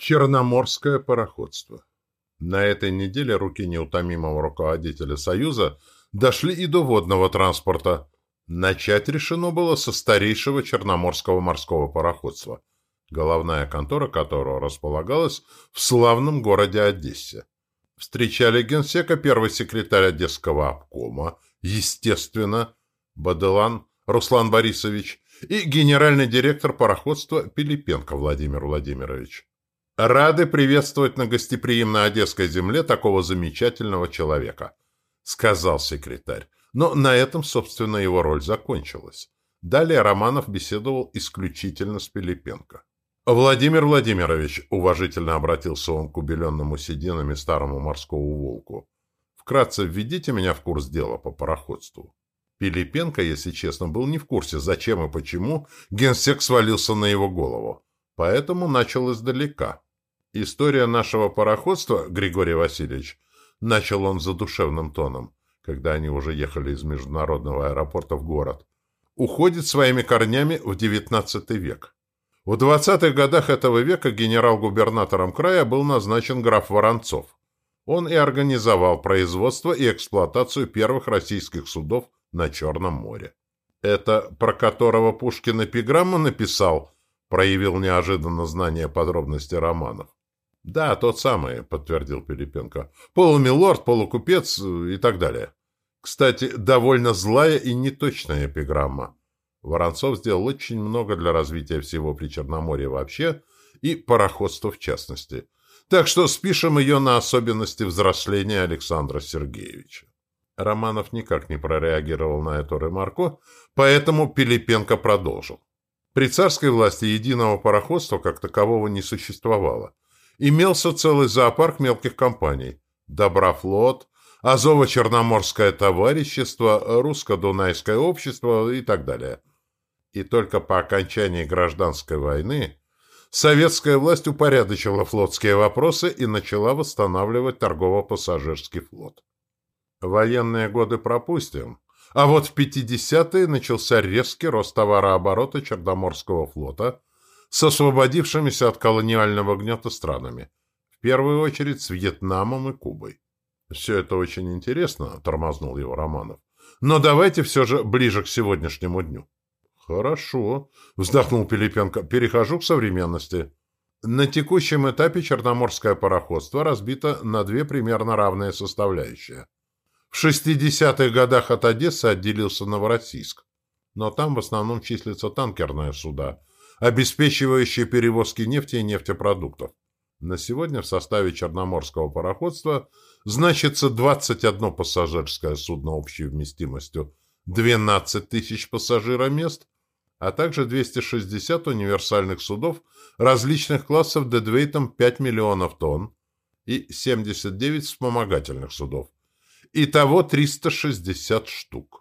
Черноморское пароходство. На этой неделе руки неутомимого руководителя Союза дошли и до водного транспорта. Начать решено было со старейшего Черноморского морского пароходства, головная контора которого располагалась в славном городе Одессе. Встречали генсека первый секретарь Одесского обкома, естественно, Баделан Руслан Борисович и генеральный директор пароходства Пилипенко Владимир Владимирович. Рады приветствовать на гостеприимной Одесской земле такого замечательного человека, сказал секретарь. Но на этом, собственно, его роль закончилась. Далее Романов беседовал исключительно с Пилипенко. «Владимир Владимирович», — уважительно обратился он к убеленному сединами старому морскому волку, «вкратце введите меня в курс дела по пароходству». Пилипенко, если честно, был не в курсе, зачем и почему генсек свалился на его голову, поэтому начал издалека. «История нашего пароходства, Григорий Васильевич», — начал он задушевным тоном, когда они уже ехали из международного аэропорта в город, уходит своими корнями в XIX век. В 20-х годах этого века генерал-губернатором края был назначен граф Воронцов. Он и организовал производство и эксплуатацию первых российских судов на Черном море. «Это про которого Пушкин эпиграмму написал?» проявил неожиданно знание подробностей романов. «Да, тот самый», — подтвердил Пилипенко. «Полумилорд, полукупец и так далее». Кстати, довольно злая и неточная эпиграмма. Воронцов сделал очень много для развития всего Причерноморья вообще и пароходства в частности. Так что спишем ее на особенности взросления Александра Сергеевича. Романов никак не прореагировал на эту ремарку, поэтому Пилипенко продолжил. При царской власти единого пароходства как такового не существовало имелся целый зоопарк мелких компаний. Доброфлот, Азово-Черноморское товарищество, Русско-Дунайское общество и так далее. И только по окончании гражданской войны советская власть упорядочила флотские вопросы и начала восстанавливать торгово-пассажирский флот. Военные годы пропустим, а вот в 50-е начался резкий рост товарооборота Черноморского флота – с освободившимися от колониального гнета странами, в первую очередь с Вьетнамом и Кубой. «Все это очень интересно», — тормознул его Романов. «Но давайте все же ближе к сегодняшнему дню». «Хорошо», — вздохнул Пилипенко. «Перехожу к современности». На текущем этапе черноморское пароходство разбито на две примерно равные составляющие. В 60-х годах от Одессы отделился Новороссийск, но там в основном числятся танкерные суда, обеспечивающие перевозки нефти и нефтепродуктов. На сегодня в составе Черноморского пароходства значится 21 пассажирское судно общей вместимостью 12 тысяч пассажиромест, а также 260 универсальных судов различных классов дедвейтом 5 миллионов тонн и 79 вспомогательных судов. Итого 360 штук.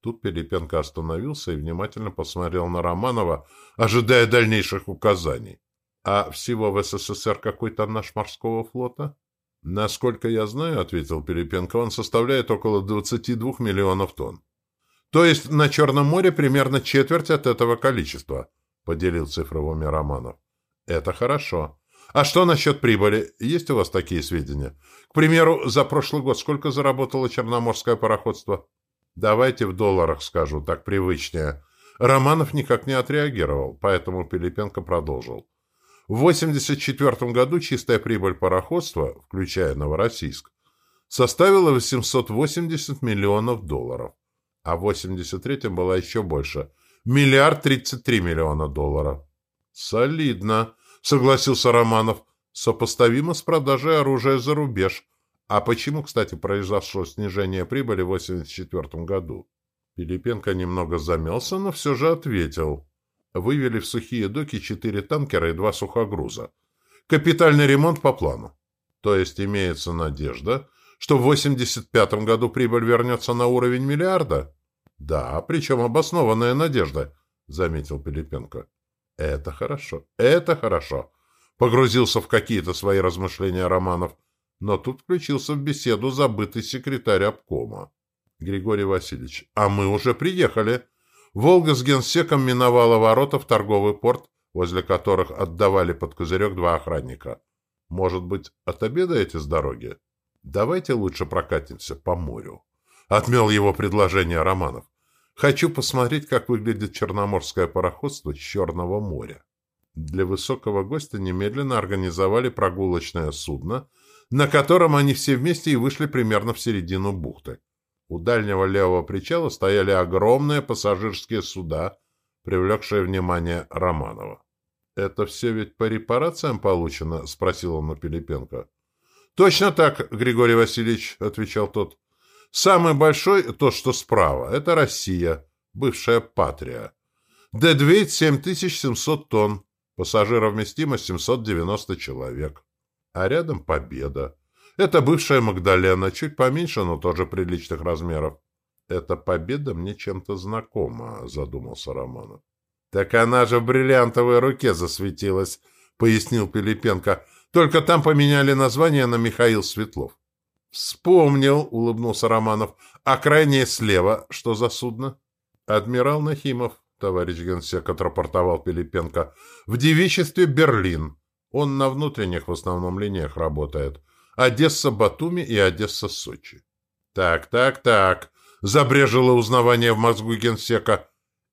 Тут Пилипенко остановился и внимательно посмотрел на Романова, ожидая дальнейших указаний. «А всего в СССР какой-то наш морского флота?» «Насколько я знаю, — ответил Пилипенко, — он составляет около 22 миллионов тонн. То есть на Черном море примерно четверть от этого количества», — поделил цифровыми Романов. «Это хорошо. А что насчет прибыли? Есть у вас такие сведения? К примеру, за прошлый год сколько заработало черноморское пароходство?» Давайте в долларах скажу, так привычнее. Романов никак не отреагировал, поэтому Пилипенко продолжил. В 1984 году чистая прибыль пароходства, включая Новороссийск, составила 880 миллионов долларов, а в 1983 была еще больше – миллиард 33 миллиона долларов. «Солидно», – согласился Романов, – «сопоставимо с продажей оружия за рубеж – а почему, кстати, произошло снижение прибыли в 1984 году? Пилипенко немного замялся, но все же ответил. Вывели в сухие доки четыре танкера и два сухогруза. Капитальный ремонт по плану. То есть имеется надежда, что в 1985 году прибыль вернется на уровень миллиарда? Да, причем обоснованная надежда, заметил Пилипенко. Это хорошо, это хорошо. Погрузился в какие-то свои размышления Романов. Но тут включился в беседу забытый секретарь обкома. Григорий Васильевич, а мы уже приехали. Волга с генсеком миновала ворота в торговый порт возле которых отдавали под козырек два охранника. Может быть, отобедаете с дороги? Давайте лучше прокатимся по морю. Отмел его предложение Романов. Хочу посмотреть, как выглядит черноморское пароходство Черного моря. Для высокого гостя немедленно организовали прогулочное судно, на котором они все вместе и вышли примерно в середину бухты. У дальнего левого причала стояли огромные пассажирские суда, привлекшие внимание Романова. «Это все ведь по репарациям получено?» — спросил он у Пилипенко. «Точно так, Григорий Васильевич», — отвечал тот. «Самый большой, тот, что справа, это Россия, бывшая Патрия. Д-2 7700 тонн, пассажировместимость 790 человек. А рядом Победа. Это бывшая Магдалена, чуть поменьше, но тоже приличных размеров. «Эта победа мне чем-то знакома», — задумался Романов. «Так она же в бриллиантовой руке засветилась», — пояснил Пилипенко. «Только там поменяли название на Михаил Светлов». «Вспомнил», — улыбнулся Романов. «А крайнее слева что за судно?» «Адмирал Нахимов», — товарищ генсек отрапортовал Пилипенко. «В девичестве Берлин. Он на внутренних в основном линиях работает. Одесса-Батуми и Одесса-Сочи. Так, так, так. Забрежило узнавание в мозгу генсека.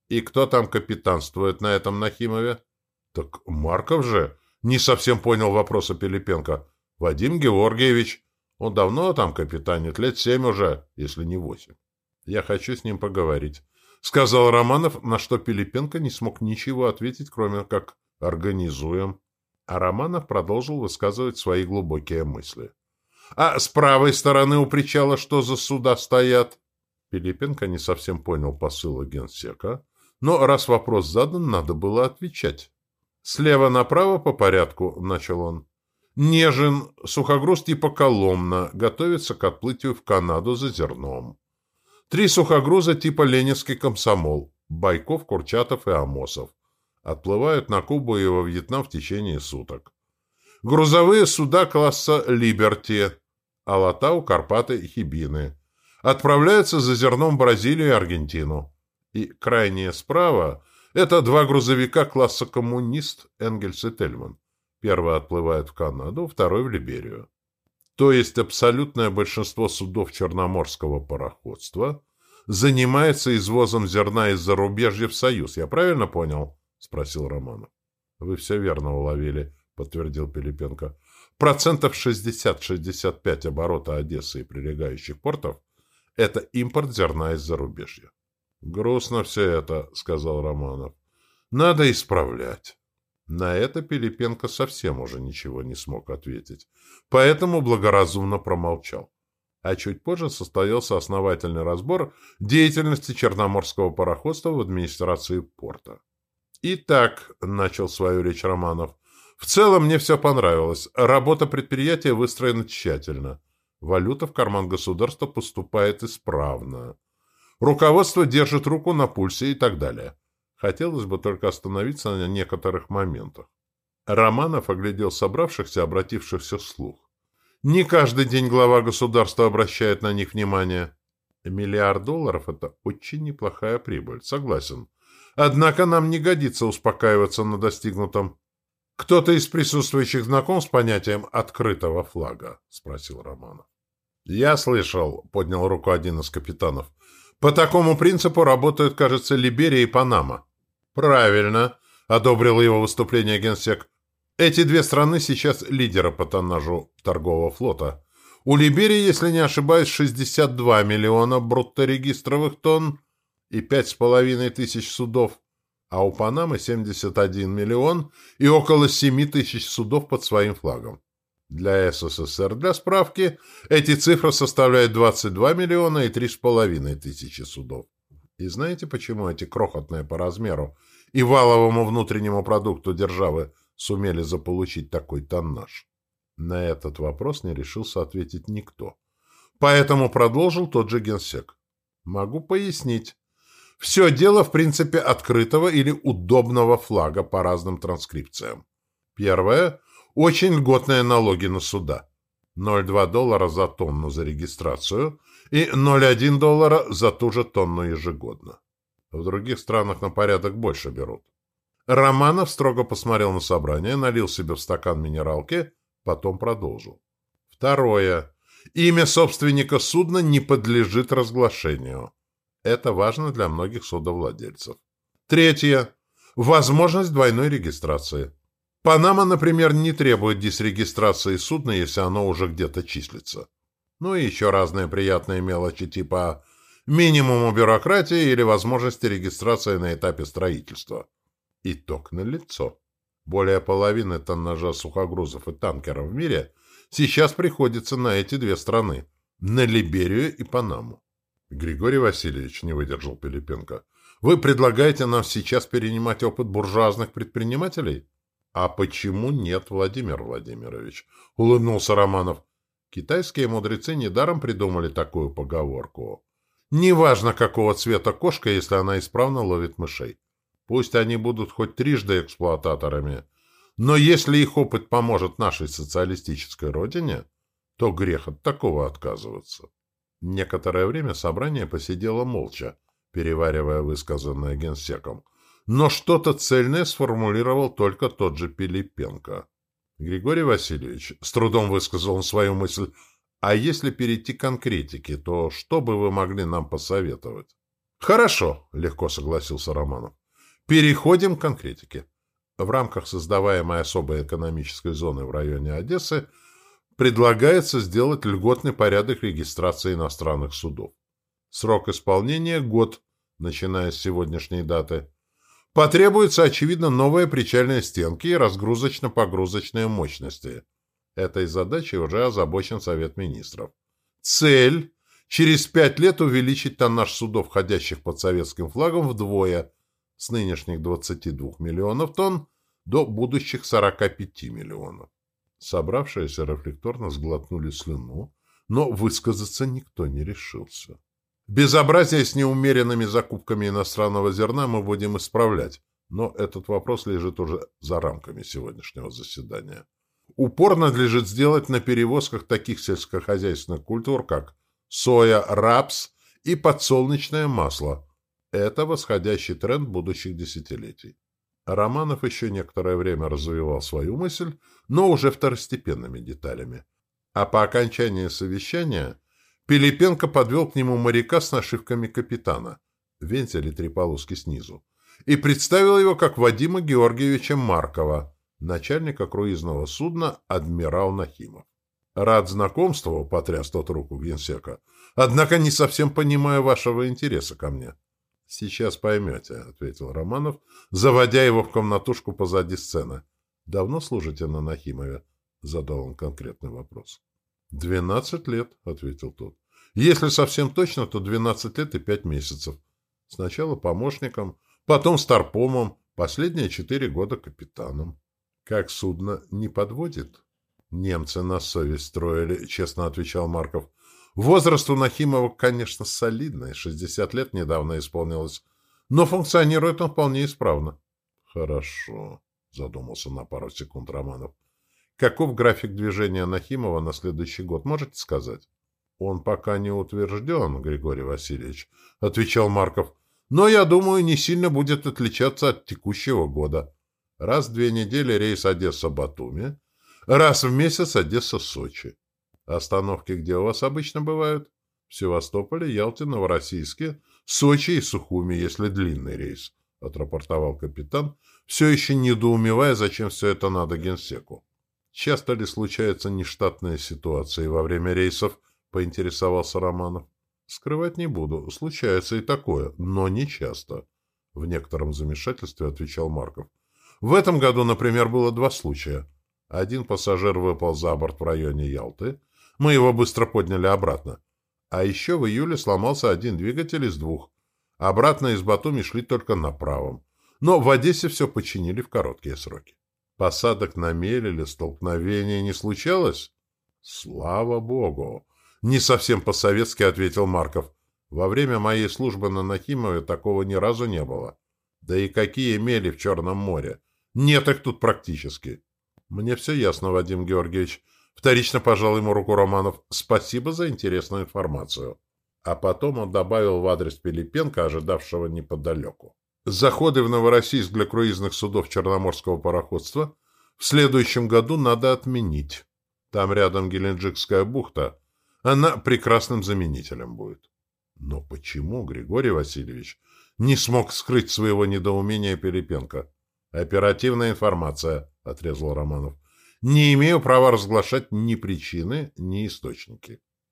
И кто там капитанствует на этом Нахимове? Так Марков же. Не совсем понял вопроса Пилипенко. Вадим Георгиевич. Он давно там капитанит, лет семь уже, если не восемь. Я хочу с ним поговорить. Сказал Романов, на что Пилипенко не смог ничего ответить, кроме как «организуем». А Романов продолжил высказывать свои глубокие мысли. «А с правой стороны у причала что за суда стоят?» Пилипенко не совсем понял посыла генсека, но раз вопрос задан, надо было отвечать. «Слева направо по порядку», — начал он. «Нежин, сухогруз типа Коломна, готовится к отплытию в Канаду за зерном. Три сухогруза типа Ленинский комсомол, Байков, Курчатов и Амосов. Отплывают на Кубу и во Вьетнам в течение суток. Грузовые суда класса «Либерти», Алатау, Карпаты и Хибины. Отправляются за зерном в Бразилию и Аргентину. И крайнее справа – это два грузовика класса «Коммунист» Энгельс и Тельман. Первый отплывает в Канаду, второй – в Либерию. То есть абсолютное большинство судов черноморского пароходства занимается извозом зерна из зарубежья в Союз. Я правильно понял? — спросил Романов. — Вы все верно уловили, — подтвердил Пилипенко. — Процентов 60-65 оборота Одессы и прилегающих портов — это импорт зерна из зарубежья. — Грустно все это, — сказал Романов. — Надо исправлять. На это Пилипенко совсем уже ничего не смог ответить, поэтому благоразумно промолчал. А чуть позже состоялся основательный разбор деятельности Черноморского пароходства в администрации порта. «Итак», — начал свою речь Романов, — «в целом мне все понравилось. Работа предприятия выстроена тщательно. Валюта в карман государства поступает исправно. Руководство держит руку на пульсе и так далее. Хотелось бы только остановиться на некоторых моментах». Романов оглядел собравшихся, обратившихся вслух. Не каждый день глава государства обращает на них внимание. Миллиард долларов — это очень неплохая прибыль, согласен. Однако нам не годится успокаиваться на достигнутом. «Кто-то из присутствующих знаком с понятием «открытого флага»?» — спросил Романов. «Я слышал», — поднял руку один из капитанов. «По такому принципу работают, кажется, Либерия и Панама». «Правильно», — одобрил его выступление генсек. «Эти две страны сейчас лидеры по тоннажу торгового флота. У Либерии, если не ошибаюсь, 62 миллиона брутторегистровых тонн, и пять с половиной тысяч судов, а у Панамы 71 миллион и около 7 тысяч судов под своим флагом. Для СССР, для справки, эти цифры составляют 22 миллиона и 3,5 тысячи судов. И знаете, почему эти крохотные по размеру и валовому внутреннему продукту державы сумели заполучить такой тоннаж? На этот вопрос не решился ответить никто. Поэтому продолжил тот же генсек. Могу пояснить. Все дело, в принципе, открытого или удобного флага по разным транскрипциям. Первое – очень льготные налоги на суда. 0,2 доллара за тонну за регистрацию и 0,1 доллара за ту же тонну ежегодно. В других странах на порядок больше берут. Романов строго посмотрел на собрание, налил себе в стакан минералки, потом продолжил. Второе. Имя собственника судна не подлежит разглашению. Это важно для многих судовладельцев. Третье. Возможность двойной регистрации. Панама, например, не требует дисрегистрации судна, если оно уже где-то числится. Ну и еще разные приятные мелочи типа минимума бюрократии или возможности регистрации на этапе строительства. Итог на лицо. Более половины тоннажа сухогрузов и танкеров в мире сейчас приходится на эти две страны – на Либерию и Панаму. Григорий Васильевич не выдержал Пилипенко. Вы предлагаете нам сейчас перенимать опыт буржуазных предпринимателей? А почему нет, Владимир Владимирович? Улыбнулся Романов. Китайские мудрецы недаром придумали такую поговорку. Неважно, какого цвета кошка, если она исправно ловит мышей. Пусть они будут хоть трижды эксплуататорами, но если их опыт поможет нашей социалистической родине, то грех от такого отказываться. Некоторое время собрание посидело молча, переваривая высказанное генсеком, но что-то цельное сформулировал только тот же Пилипенко. Григорий Васильевич, с трудом высказал он свою мысль, а если перейти к конкретике, то что бы вы могли нам посоветовать? Хорошо, легко согласился Романов. Переходим к конкретике. В рамках создаваемой особой экономической зоны в районе Одессы предлагается сделать льготный порядок регистрации иностранных судов. Срок исполнения – год, начиная с сегодняшней даты. Потребуются, очевидно, новые причальные стенки и разгрузочно-погрузочные мощности. Этой задачей уже озабочен Совет Министров. Цель – через пять лет увеличить тоннаж судов, входящих под советским флагом, вдвое – с нынешних 22 миллионов тонн до будущих 45 миллионов. Собравшиеся рефлекторно сглотнули слюну, но высказаться никто не решился. Безобразие с неумеренными закупками иностранного зерна мы будем исправлять, но этот вопрос лежит уже за рамками сегодняшнего заседания. Упор надлежит сделать на перевозках таких сельскохозяйственных культур, как соя, рапс и подсолнечное масло, это восходящий тренд будущих десятилетий. Романов еще некоторое время развивал свою мысль, но уже второстепенными деталями. А по окончании совещания Пилипенко подвел к нему моряка с нашивками капитана, вентили три полоски снизу, и представил его как Вадима Георгиевича Маркова, начальника круизного судна «Адмирал Нахимов». «Рад знакомству», — потряс тот руку генсека, «однако не совсем понимаю вашего интереса ко мне». «Сейчас поймете», — ответил Романов, заводя его в комнатушку позади сцены. «Давно служите на Нахимове?» — задал он конкретный вопрос. «Двенадцать лет», — ответил тот. «Если совсем точно, то двенадцать лет и пять месяцев. Сначала помощником, потом старпомом, последние четыре года капитаном. Как судно не подводит?» «Немцы на совесть строили», — честно отвечал Марков. Возраст у Нахимова, конечно, солидный, 60 лет недавно исполнилось, но функционирует он вполне исправно. Хорошо, задумался на пару секунд Романов. Каков график движения Нахимова на следующий год, можете сказать? Он пока не утвержден, Григорий Васильевич, отвечал Марков. Но, я думаю, не сильно будет отличаться от текущего года. Раз в две недели рейс Одесса-Батуми, раз в месяц Одесса-Сочи. Остановки где у вас обычно бывают? В Севастополе, Ялте, Новороссийске, Сочи и Сухуми, если длинный рейс, — отрапортовал капитан, все еще недоумевая, зачем все это надо генсеку. Часто ли случаются нештатные ситуации во время рейсов, — поинтересовался Романов. Скрывать не буду, случается и такое, но не часто. В некотором замешательстве отвечал Марков. В этом году, например, было два случая. Один пассажир выпал за борт в районе Ялты, мы его быстро подняли обратно. А еще в июле сломался один двигатель из двух. Обратно из Батуми шли только на правом. Но в Одессе все починили в короткие сроки. Посадок на мель или столкновения не случалось? Слава богу! Не совсем по-советски ответил Марков. Во время моей службы на Нахимове такого ни разу не было. Да и какие мели в Черном море? Нет их тут практически. Мне все ясно, Вадим Георгиевич. Вторично пожал ему руку Романов. «Спасибо за интересную информацию». А потом он добавил в адрес Пилипенко, ожидавшего неподалеку. Заходы в Новороссийск для круизных судов Черноморского пароходства в следующем году надо отменить. Там рядом Геленджикская бухта. Она прекрасным заменителем будет. Но почему Григорий Васильевич не смог скрыть своего недоумения Перепенко? Оперативная информация, отрезал Романов. Не имею права разглашать ни причины, ни источники.